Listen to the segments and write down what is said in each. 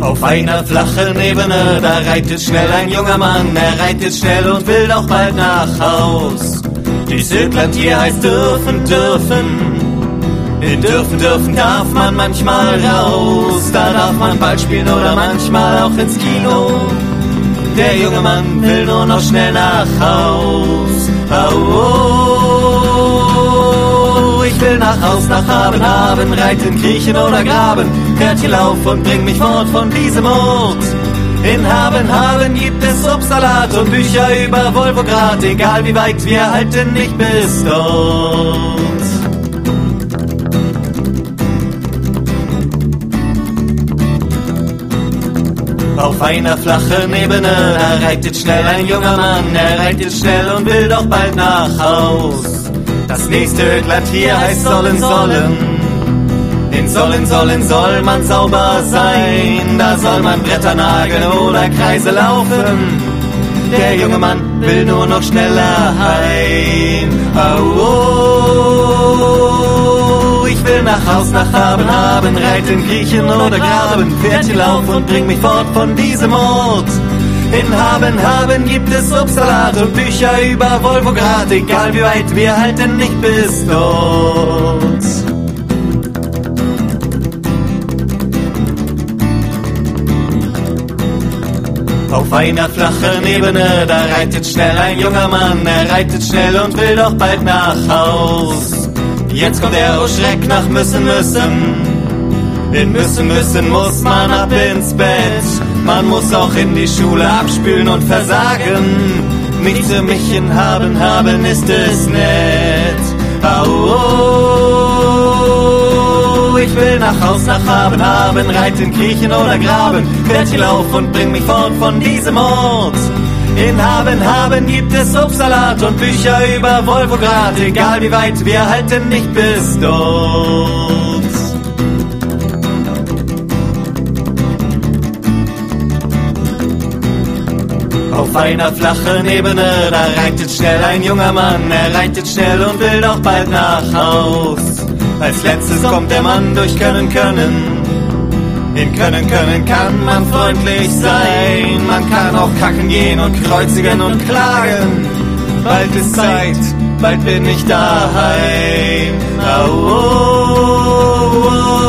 Auf einer flachen Ebene, da reitet schnell ein junger Mann, er reitet schnell und will doch bald nach Haus. Dies Ödland hier heißt dürfen, dürfen. In dürfen, dürfen darf man manchmal raus, da darf man Ball spielen oder manchmal auch ins Kino. Der junge Mann will nur noch schnell nach Haus. Oh, ich will nach Haus, nach Haben, Haben, reiten, kriechen oder graben. Pferdchen lauf und bring mich fort von diesem Ort. In Haben, Haben gibt es Obstsalat und Bücher über Volvograd, egal wie weit wir halten nicht bis dort. Auf einer flachen Ebene, da reitet schnell ein junger Mann, er reitet schnell und will doch bald nach Haus. Das nächste Glatt hier heißt sollen, sollen. In sollen, sollen soll man sauber sein, da soll man Bretter nageln oder Kreise laufen. Der junge Mann will nur noch schneller heim. Oh, oh, ich will nach Haus, nach Haben, Haben, reiten, kriechen oder graben, Pferdchen lauf und bring mich fort von diesem Ort. In Haben, Haben gibt es Obstsalat und Bücher über Volvograd, egal wie weit wir halten nicht bis dort. Auf einer flachen Ebene, da reitet schnell ein junger Mann, er reitet schnell und will doch bald nach Haus. Jetzt kommt er, oh Schreck, nach müssen, müssen. In müssen, müssen muss man ab ins Bett. Man muss auch in die Schule abspülen und versagen. Mich zu mich in haben, haben ist es nett. Au, oh, ich will nach Haus, nach Haben, haben, reiten, kriechen oder graben. Pferdchen lauf und bring mich fort von diesem Ort. In Haben, Haben gibt es Obstsalat und Bücher über Volvograd, egal wie weit wir halten nicht bis dort. Auf einer flachen Ebene, da reitet schnell ein junger Mann, er reitet schnell und will doch bald nach Haus. Als letztes kommt der Mann durch Können, Können. In Können, Können kann man freundlich sein, man kann auch kacken gehen und kreuzigen und klagen. Bald ist Zeit, bald bin ich daheim. Oh, oh,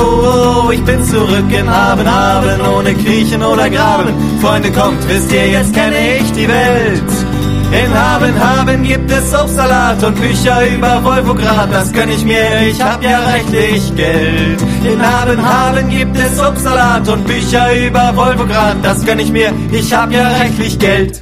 oh, oh, ich bin zurück in Haben, Haben, ohne Kriechen oder Graben. Freunde, kommt, wisst ihr, jetzt kenne ich die Welt. In Haben, Haben gibt es Obstsalat und Bücher über Volvograd, das gönn ich mir, ich hab ja reichlich Geld. In Haben, Haben gibt es Obstsalat und Bücher über Volvograd, das gönn ich mir, ich hab ja reichlich Geld.